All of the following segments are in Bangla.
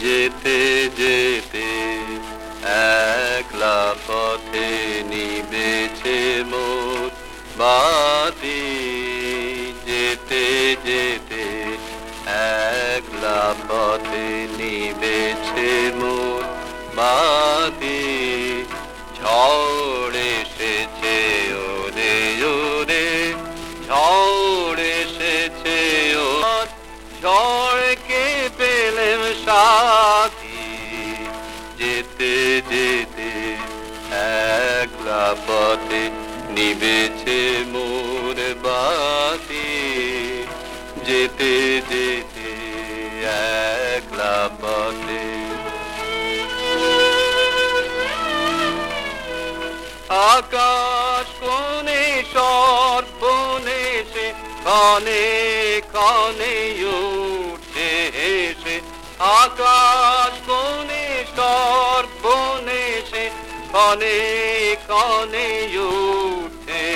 যেতে যেতে একলা পথে নিবেছে মোর বাতি যেতে যেতে একলা পথে নিবেছে মোর বাতি ঝড় নিবেছে মোর বাতি। যেতে যেতে একলা পথে। আকাশ কোনে সর্বনে সে কনে কনে উঠে এসে আকাশ কনে কনে উঠে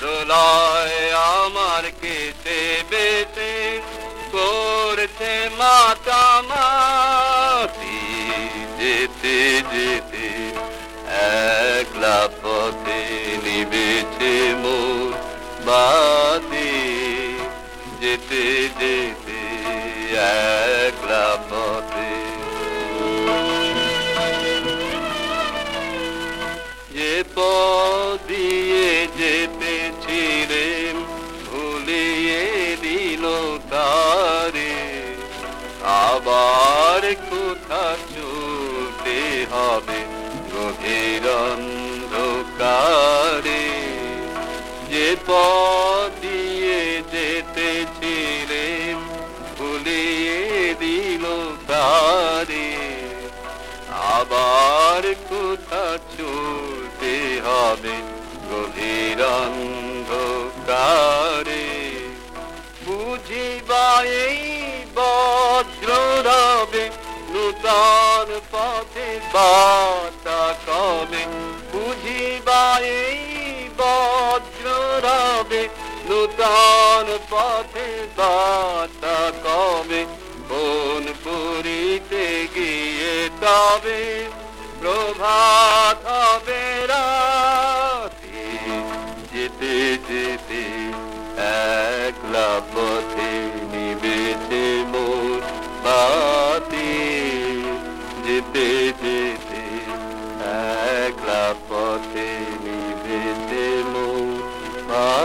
প্রলয় আমার কেটে বেছে করছে মাতা মাতামাতি যেতে যেতে একলা পথে নিবেছে মোর বাতি। যেতে যেতে একলা পথে আবার কোথা চলতে হবে গভীর অন্ধকারে? যে পথ দিয়ে যেতেছি রে ভুলিয়ে দিল তারে। আবার কোথা চলতে পথে বাতা কবে বুঝিবা এই বজ্র নূতন পথে বাতা কবে বন পুরীতে গিয়ে তবে প্রভাত হবে। Uh...